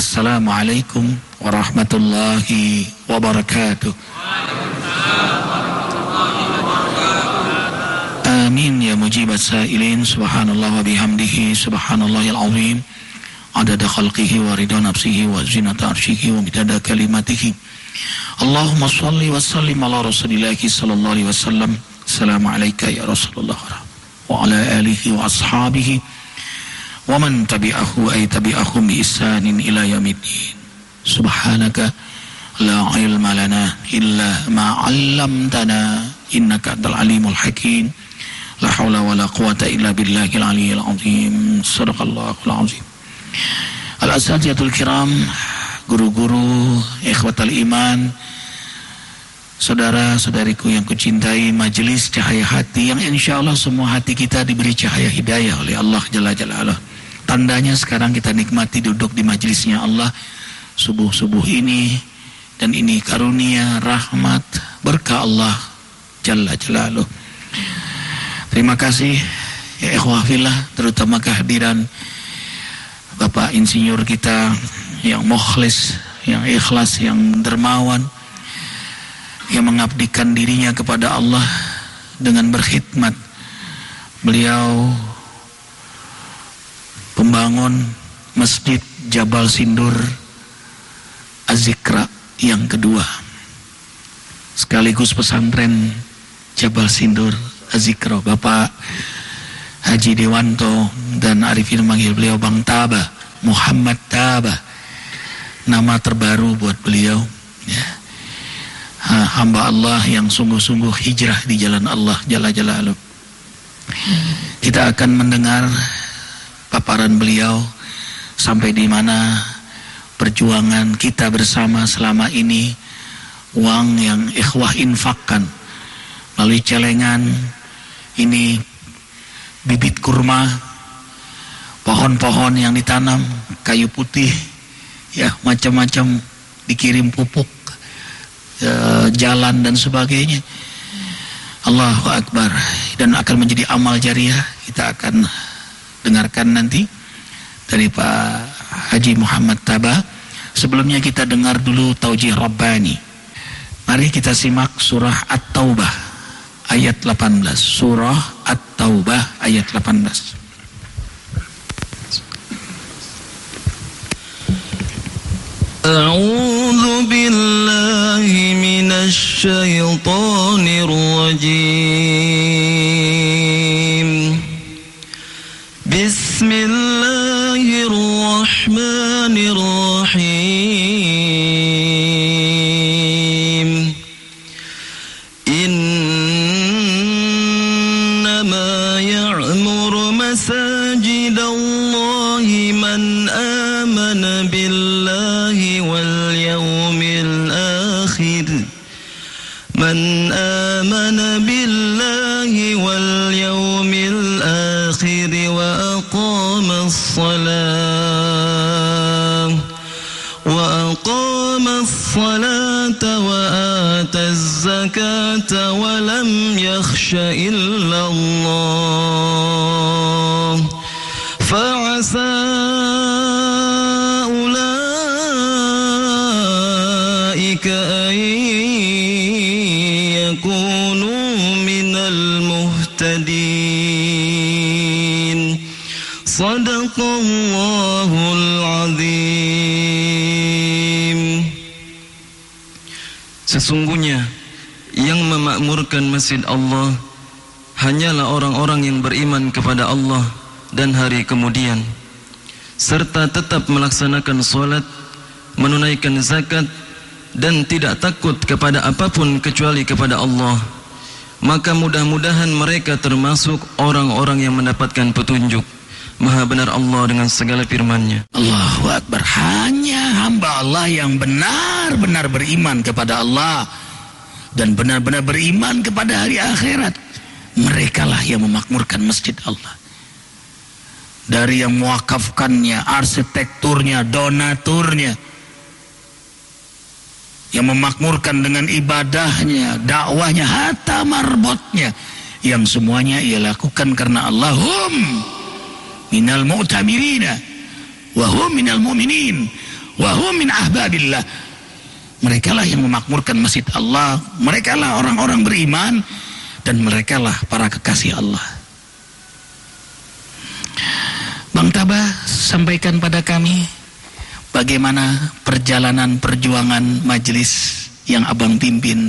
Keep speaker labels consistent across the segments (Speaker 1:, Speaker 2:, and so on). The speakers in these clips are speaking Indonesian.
Speaker 1: السلام عليكم ورحمة الله وبركاته. آمين يا مجيب السائلين. سبحان الله وبحمده. سبحان الله العظيم. عدد خلقه ورضا نفسه وزنة عرشه ومتد كلماته. اللهم صل وسلم على رسول الله صلى الله عليه وسلم. السلام عليك يا رسول الله. وعلى آله وأصحابه wa man tabi'ahu ay tabi'ahum bi isanin ila yamiddin Subhanaka la ilma lana illa ma 'allamtana innaka antal alimul hakim La haula wa la quwata illa billahil aliyyil azim. Sadaqallahul azim. Al-asatiyatul kiram, guru-guru, ikhwatal iman, saudara-saudariku yang kucintai, majelis cahaya hati yang insya Allah semua hati kita diberi cahaya hidayah oleh Allah Jalla Jalla Tandanya sekarang kita nikmati duduk di majelisnya Allah subuh-subuh ini dan ini karunia, rahmat, berkah Allah Jalla Jalaluh. Terima kasih ya ikhwafillah terutama kehadiran Bapak Insinyur kita yang mokhlis, yang ikhlas, yang dermawan yang mengabdikan dirinya kepada Allah dengan berkhidmat. Beliau pembangun Masjid Jabal Sindur Azikra yang kedua. Sekaligus pesantren Jabal Sindur Azikro Bapak Haji Dewanto dan Arifin manggil beliau Bang Taba Muhammad Taba. Nama terbaru buat beliau ya. hamba Allah yang sungguh-sungguh hijrah di jalan Allah Jalla Jalaluh. Kita akan mendengar paparan beliau. Sampai di mana perjuangan kita bersama selama ini uang yang ikhwah infakkan. Melalui celengan ini bibit kurma, pohon-pohon yang ditanam, kayu putih, ya macam-macam dikirim pupuk, e, jalan dan sebagainya. Allahu Akbar. Dan akan menjadi amal jariah kita akan dengarkan nanti dari Pak Haji Muhammad Taba sebelumnya kita dengar dulu taujih Rabbani mari kita simak surah At-Taubah ayat 18 surah At-Taubah ayat 18
Speaker 2: أعوذ بالله من الشيطان الرجيم من آمن بالله واليوم الآخر وأقام الصلاة وأقام الصلاة وآتى الزكاة ولم يخش إلا الله المهتدين صدق الله العظيم Sesungguhnya yang memakmurkan masjid Allah hanyalah orang-orang yang beriman kepada Allah dan hari kemudian serta tetap melaksanakan solat, menunaikan zakat dan tidak takut kepada apapun kecuali kepada Allah. Maka mudah-mudahan mereka termasuk orang-orang yang mendapatkan petunjuk. Maha benar Allah dengan segala firman-Nya.
Speaker 1: Allahu Akbar hanya hamba Allah yang benar-benar beriman kepada Allah dan benar-benar beriman kepada hari akhirat mereka lah yang memakmurkan masjid Allah dari yang mewakafkannya arsitekturnya donaturnya yang memakmurkan dengan ibadahnya dakwahnya hatta marbotnya yang semuanya ia lakukan karena Allahum minal mu'tamirina wa hum minal mu'minin Wa huwa min ahbabillah. Mereka lah yang memakmurkan masjid Allah. Mereka lah orang-orang beriman dan mereka lah para kekasih Allah. Bang Tabah sampaikan pada kami bagaimana perjalanan perjuangan majelis yang abang pimpin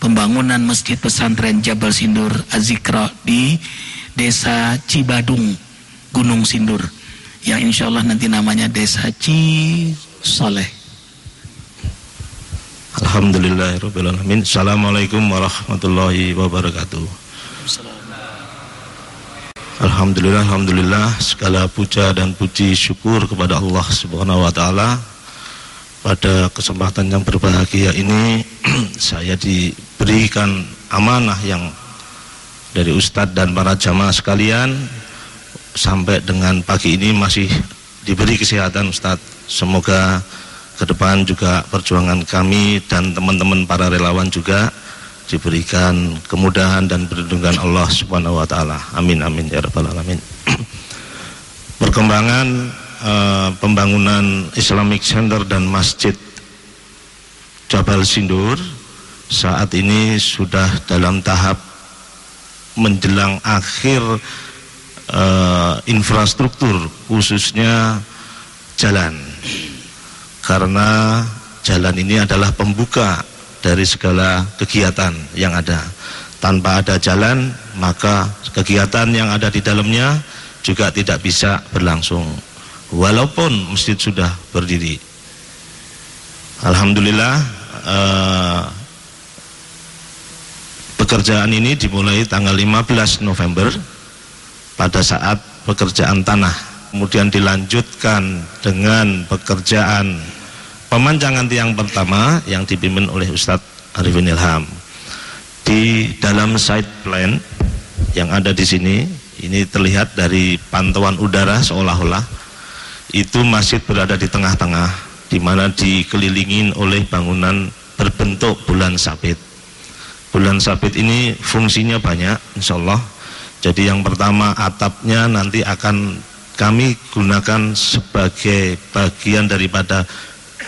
Speaker 1: pembangunan masjid pesantren Jabal Sindur Azikra di desa Cibadung Gunung Sindur. Yang insya Allah nanti namanya desa Cisoleh.
Speaker 3: Alhamdulillahirrahmanirrahim Assalamualaikum warahmatullahi wabarakatuh Alhamdulillah, Alhamdulillah. Segala puja dan puji syukur kepada Allah subhanahu wa ta'ala. Pada kesempatan yang berbahagia ini Saya diberikan amanah yang Dari Ustadz dan para jamaah sekalian. Sampai dengan pagi ini masih diberi kesehatan Ustadz. Semoga ke depan juga perjuangan kami dan teman-teman para relawan juga diberikan kemudahan dan perlindungan Allah Subhanahu wa taala. Amin amin ya rabbal alamin. Perkembangan uh, pembangunan Islamic Center dan Masjid Jabal Sindur saat ini sudah dalam tahap menjelang akhir uh, infrastruktur khususnya jalan karena jalan ini adalah pembuka dari segala kegiatan yang ada. Tanpa ada jalan, maka kegiatan yang ada di dalamnya juga tidak bisa berlangsung. Walaupun masjid sudah berdiri. Alhamdulillah eh, pekerjaan ini dimulai tanggal 15 November pada saat pekerjaan tanah. Kemudian dilanjutkan dengan pekerjaan pemanjangan tiang pertama yang dipimpin oleh Ustadz Arifin Ilham. Di dalam side plan yang ada di sini ini terlihat dari pantauan udara seolah-olah itu masjid berada di tengah-tengah di mana dikelilingin oleh bangunan berbentuk bulan sabit. Bulan sabit ini fungsinya banyak insya Allah. Jadi yang pertama atapnya nanti akan kami gunakan sebagai bagian daripada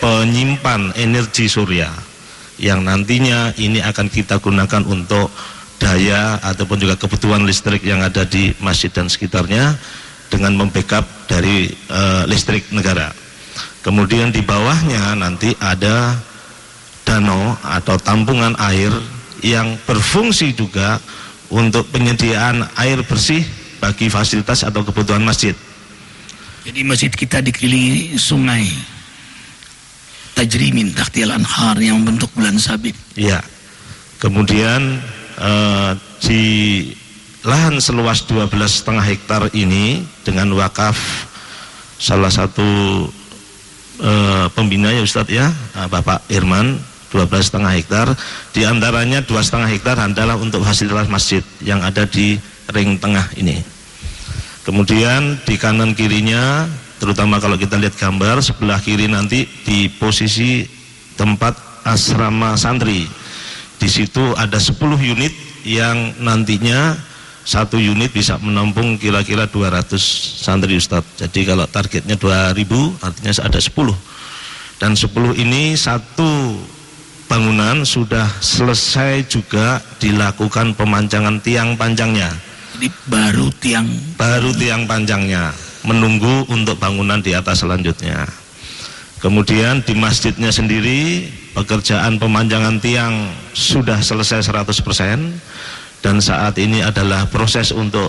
Speaker 3: penyimpan energi surya yang nantinya ini akan kita gunakan untuk daya ataupun juga kebutuhan listrik yang ada di masjid dan sekitarnya dengan membackup dari uh, listrik negara. Kemudian di bawahnya nanti ada danau atau tampungan air yang berfungsi juga untuk penyediaan air bersih bagi fasilitas atau kebutuhan masjid.
Speaker 1: Jadi masjid kita dikelilingi sungai tajrimin takhtial anhar yang bentuk bulan sabit.
Speaker 3: Iya. Kemudian uh, di lahan seluas 12,5 hektar ini dengan wakaf salah satu uh, pembina ya Ustadz ya, uh, Bapak Irman 12,5 hektar di antaranya 2,5 hektar adalah untuk fasilitas masjid yang ada di ring tengah ini. Kemudian di kanan kirinya terutama kalau kita lihat gambar sebelah kiri nanti di posisi tempat asrama santri. Di situ ada 10 unit yang nantinya satu unit bisa menampung kira-kira 200 santri Ustadz jadi kalau targetnya 2000 artinya ada 10 dan 10 ini satu bangunan sudah selesai juga dilakukan pemanjangan tiang panjangnya.
Speaker 1: Baru tiang
Speaker 3: baru tiang panjangnya menunggu untuk bangunan di atas selanjutnya. Kemudian di masjidnya sendiri pekerjaan pemanjangan tiang sudah selesai 100% dan saat ini adalah proses untuk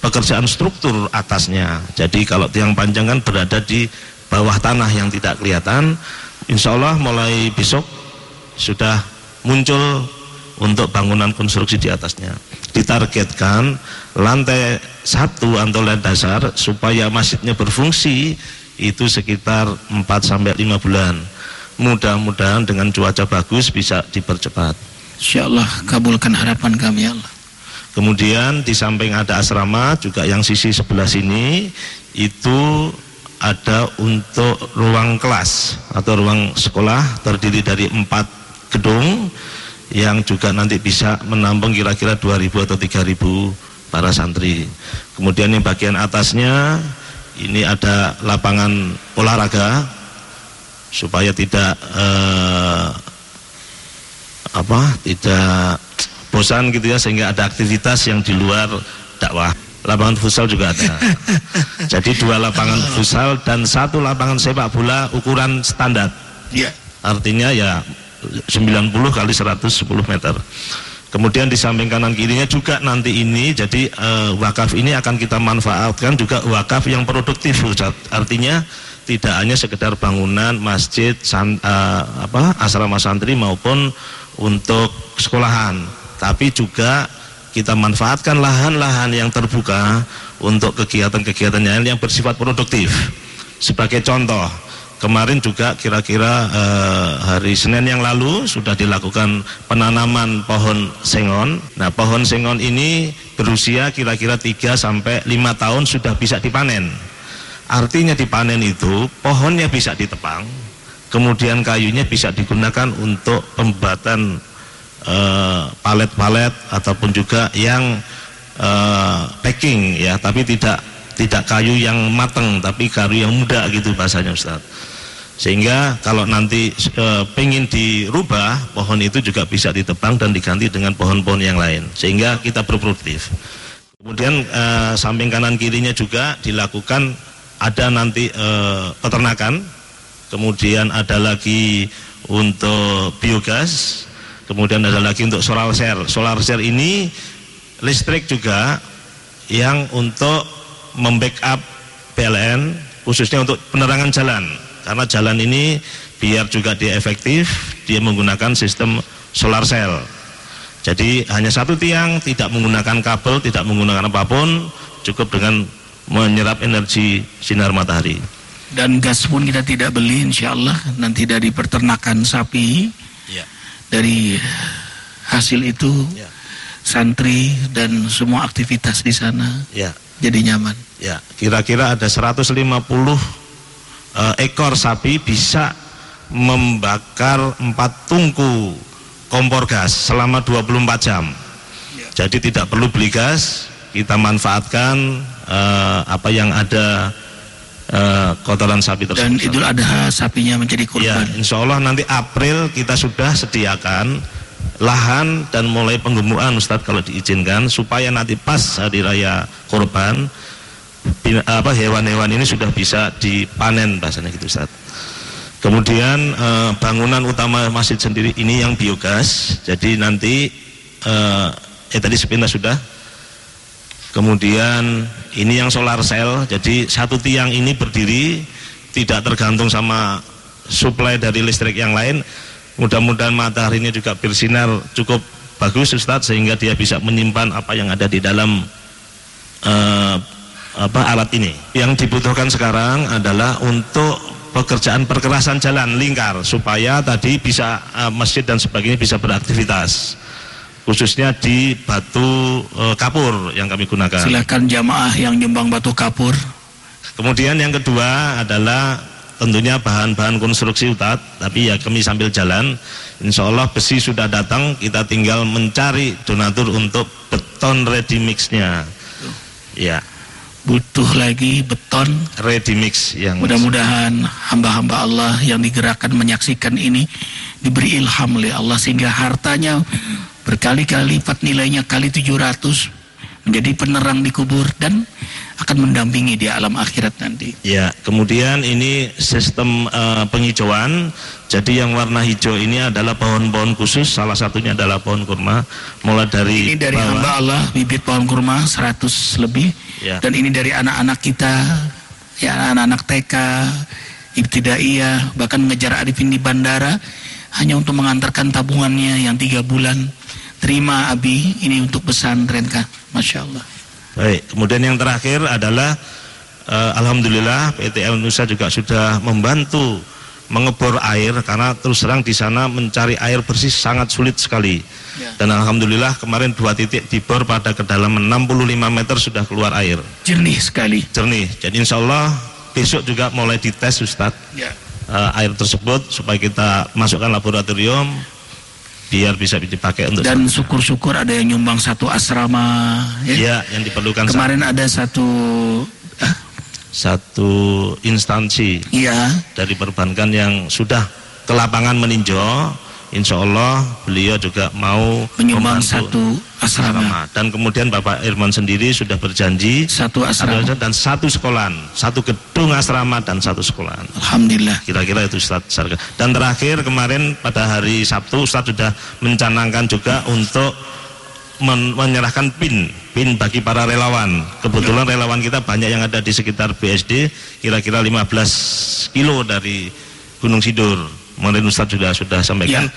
Speaker 3: pekerjaan struktur atasnya. Jadi kalau tiang panjang kan berada di bawah tanah yang tidak kelihatan, insya Allah mulai besok sudah muncul untuk bangunan konstruksi di atasnya. Ditargetkan lantai satu atau lantai dasar supaya masjidnya berfungsi itu sekitar 4 sampai 5 bulan. Mudah-mudahan dengan cuaca bagus bisa dipercepat.
Speaker 1: Insyaallah kabulkan harapan kami ya Allah.
Speaker 3: Kemudian di samping ada asrama juga yang sisi sebelah sini itu ada untuk ruang kelas atau ruang sekolah terdiri dari empat gedung yang juga nanti bisa menampung kira-kira 2000 atau 3000 para santri. Kemudian yang bagian atasnya ini ada lapangan olahraga supaya tidak eh, apa tidak bosan gitu ya sehingga ada aktivitas yang di luar dakwah lapangan futsal juga ada jadi dua lapangan futsal dan satu lapangan sepak bola ukuran standar
Speaker 1: Ya.
Speaker 3: artinya ya 90 kali 110 meter. Kemudian di samping kanan kirinya juga nanti ini jadi eh, wakaf ini akan kita manfaatkan juga wakaf yang produktif artinya tidak hanya sekedar bangunan masjid san, eh, apa asrama santri maupun untuk sekolahan tapi juga kita manfaatkan lahan-lahan yang terbuka untuk kegiatan-kegiatan yang bersifat produktif. Sebagai contoh kemarin juga kira-kira eh, hari Senin yang lalu sudah dilakukan penanaman pohon sengon. Nah, pohon sengon ini berusia kira-kira 3 sampai 5 tahun sudah bisa dipanen. Artinya dipanen itu pohonnya bisa ditebang, kemudian kayunya bisa digunakan untuk pembuatan eh, palet-palet ataupun juga yang eh, packing ya, tapi tidak tidak kayu yang mateng tapi kayu yang muda gitu bahasanya Ustaz sehingga kalau nanti e, pengen dirubah pohon itu juga bisa ditebang dan diganti dengan pohon-pohon yang lain. Sehingga kita berproduktif kemudian e, samping kanan kirinya juga dilakukan ada nanti e, peternakan. Kemudian ada lagi untuk biogas. Kemudian ada lagi untuk solar cell. Solar cell ini listrik juga yang untuk membackup PLN khususnya untuk penerangan jalan karena jalan ini biar juga dia efektif dia menggunakan sistem solar cell jadi hanya satu tiang tidak menggunakan kabel tidak menggunakan apa pun cukup dengan menyerap energi sinar matahari
Speaker 1: Dan gas pun kita tidak beli insya Allah nanti dari peternakan sapi
Speaker 3: ya.
Speaker 1: dari hasil itu
Speaker 3: Ya.
Speaker 1: santri dan semua aktivitas di sana
Speaker 3: ya
Speaker 1: jadi nyaman.
Speaker 3: Ya, kira-kira ada 150 eh, ekor sapi bisa membakar empat tungku kompor gas selama 24 jam. Jadi tidak perlu beli gas, kita manfaatkan eh, apa yang ada eh, kotoran sapi tersebut.
Speaker 1: Dan Idul Adha sapinya menjadi
Speaker 3: Ya,
Speaker 1: kurban.
Speaker 3: insya Allah nanti April kita sudah sediakan lahan dan mulai penggemukan Ustadz kalau diizinkan supaya nanti pas hari raya kurban bin- apa hewan-hewan ini sudah bisa dipanen bahasanya gitu Ustadz. Kemudian eh, bangunan utama masjid sendiri ini yang biogas. Jadi nanti eh, eh tadi sepintas sudah. Kemudian ini yang solar cell. Jadi satu tiang ini berdiri tidak tergantung sama suplai dari listrik yang lain. Mudah-mudahan mataharinya juga bersinar cukup bagus Ustadz sehingga dia bisa menyimpan apa yang ada di dalam eh, apa alat ini. Yang dibutuhkan sekarang adalah untuk pekerjaan perkerasan jalan lingkar supaya tadi bisa eh, masjid dan sebagainya bisa beraktivitas. Khususnya di batu eh, kapur yang kami gunakan.
Speaker 1: Silakan jamaah yang nyumbang batu kapur.
Speaker 3: Kemudian yang kedua adalah tentunya bahan-bahan konstruksi utat, tapi ya kami sambil jalan. Insya Allah besi sudah datang, kita tinggal mencari donatur untuk beton ready mixnya. Ya,
Speaker 1: Butuh lagi beton.
Speaker 3: ready mix yang
Speaker 1: Mudah-mudahan hamba-hamba Allah yang digerakkan menyaksikan ini diberi ilham oleh Allah sehingga hartanya berkali-kali lipat nilainya kali 700 menjadi penerang di kubur dan akan mendampingi di alam akhirat nanti.
Speaker 3: Ya, kemudian ini sistem eh, penghijauan. Jadi yang warna hijau ini adalah pohon-pohon khusus, salah satunya adalah pohon kurma. Mulai dari
Speaker 1: Ini dari
Speaker 3: bawah.
Speaker 1: hamba Allah bibit pohon kurma 100 lebih
Speaker 3: Ya.
Speaker 1: dan ini dari anak-anak kita ya anak-anak TK, ibtidaiyah bahkan mengejar Arifin di bandara hanya untuk mengantarkan tabungannya yang tiga bulan. Terima Abi, ini untuk pesantren kah? Masya Allah.
Speaker 3: Baik, kemudian yang terakhir adalah eh, Alhamdulillah PT Indonesia juga sudah membantu mengebor air karena terus terang di sana mencari air bersih sangat sulit sekali.
Speaker 1: Ya.
Speaker 3: Dan Alhamdulillah kemarin dua titik dibor pada kedalaman 65 meter sudah keluar air
Speaker 1: Jernih sekali.
Speaker 3: jernih. Jadi insya Allah besok juga mulai dites Ustadz
Speaker 1: Ya.
Speaker 3: eh, air tersebut supaya kita masukkan laboratorium biar bisa dipakai untuk
Speaker 1: Dan syukur-syukur ada yang nyumbang satu asrama. Ya.
Speaker 3: ya yang diperlukan saat-
Speaker 1: Kemarin ada satu ah,
Speaker 3: satu instansi
Speaker 1: Iya.
Speaker 3: dari perbankan yang sudah ke lapangan meninjau Insya Allah beliau juga mau
Speaker 1: Menyumbang satu asrama.
Speaker 3: dan kemudian Bapak Irman sendiri sudah berjanji
Speaker 1: Satu asrama.
Speaker 3: dan satu sekolahan satu gedung asrama dan satu sekolahan
Speaker 1: Alhamdulillah.
Speaker 3: kira-kira itu Ustaz dan terakhir kemarin pada hari Sabtu Ustaz sudah mencanangkan juga untuk men- menyerahkan PIN PIN bagi para relawan. Kebetulan relawan kita banyak yang ada di sekitar BSD kira-kira 15 kilo dari Gunung Sidur kemarin Ustaz sudah sudah sampaikan.
Speaker 1: Ya.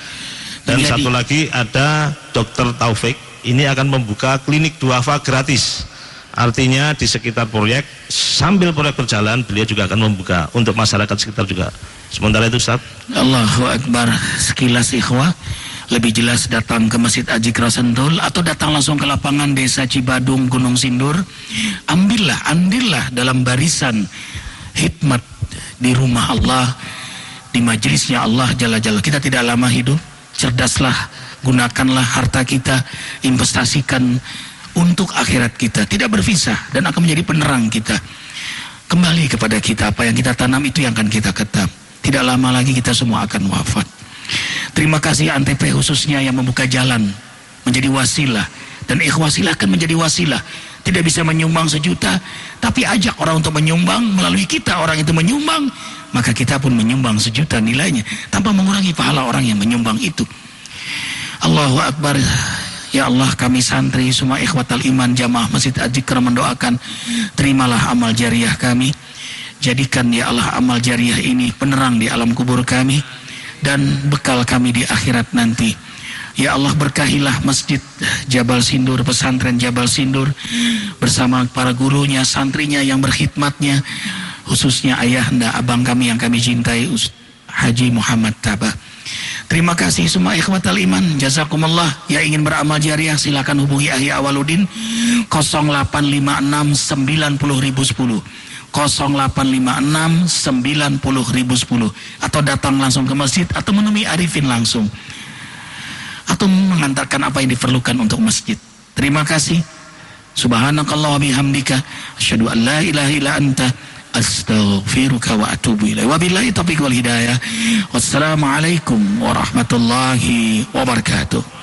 Speaker 3: dan
Speaker 1: Jadi-
Speaker 3: satu lagi ada Dokter Taufik. Ini akan membuka klinik duafa gratis. Artinya di sekitar proyek sambil proyek berjalan beliau juga akan membuka untuk masyarakat sekitar juga. Sementara itu Ustaz
Speaker 1: Allahu Akbar. Sekilas ikhwah lebih jelas datang ke Masjid Aji Krasentul atau datang langsung ke lapangan Desa Cibadung Gunung Sindur. Ambillah andillah dalam barisan hikmat di rumah Allah di majelisnya Allah Jalla. Kita tidak lama hidup cerdaslah gunakanlah harta kita investasikan untuk akhirat kita. Tidak berpisah dan akan menjadi penerang kita. Kembali kepada kita apa yang kita tanam itu yang akan kita ketam. Tidak lama lagi kita semua akan wafat terima kasih Antp khususnya yang membuka jalan menjadi wasilah. Dan ikhwah silahkan menjadi wasilah. Tidak bisa menyumbang sejuta tapi ajak orang untuk menyumbang. Melalui kita orang itu menyumbang maka kita pun menyumbang sejuta nilainya. Tanpa mengurangi pahala orang yang menyumbang itu. Allahu Akbar. Ya Allah kami santri semua ikhwatal iman jamaah Masjid Ajikra mendoakan terimalah amal jariah kami. Jadikan ya Allah amal jariah ini penerang di alam kubur kami dan bekal kami di akhirat nanti. Ya Allah berkahilah masjid Jabal Sindur pesantren Jabal Sindur bersama para gurunya santrinya yang berkhidmatnya khususnya ayahanda abang kami yang kami cintai Haji Muhammad Tabah. Terima kasih semua ikhwatal iman. Jazakumullah. Yang ingin beramal jariah silakan hubungi Ahli Awaludin 0856 90010 0856 90010 Atau datang langsung ke masjid Atau menemui Arifin langsung. Atau mengantarkan apa yang diperlukan untuk masjid. Terima kasih. Subhanakallah wa bihamdika. Asyhadu an la ilaha illa anta. Astaghfiruka wa atubu ilaih. Wabillahi taufiq wal hidayah. Wassalamualaikum warahmatullahi wabarakatuh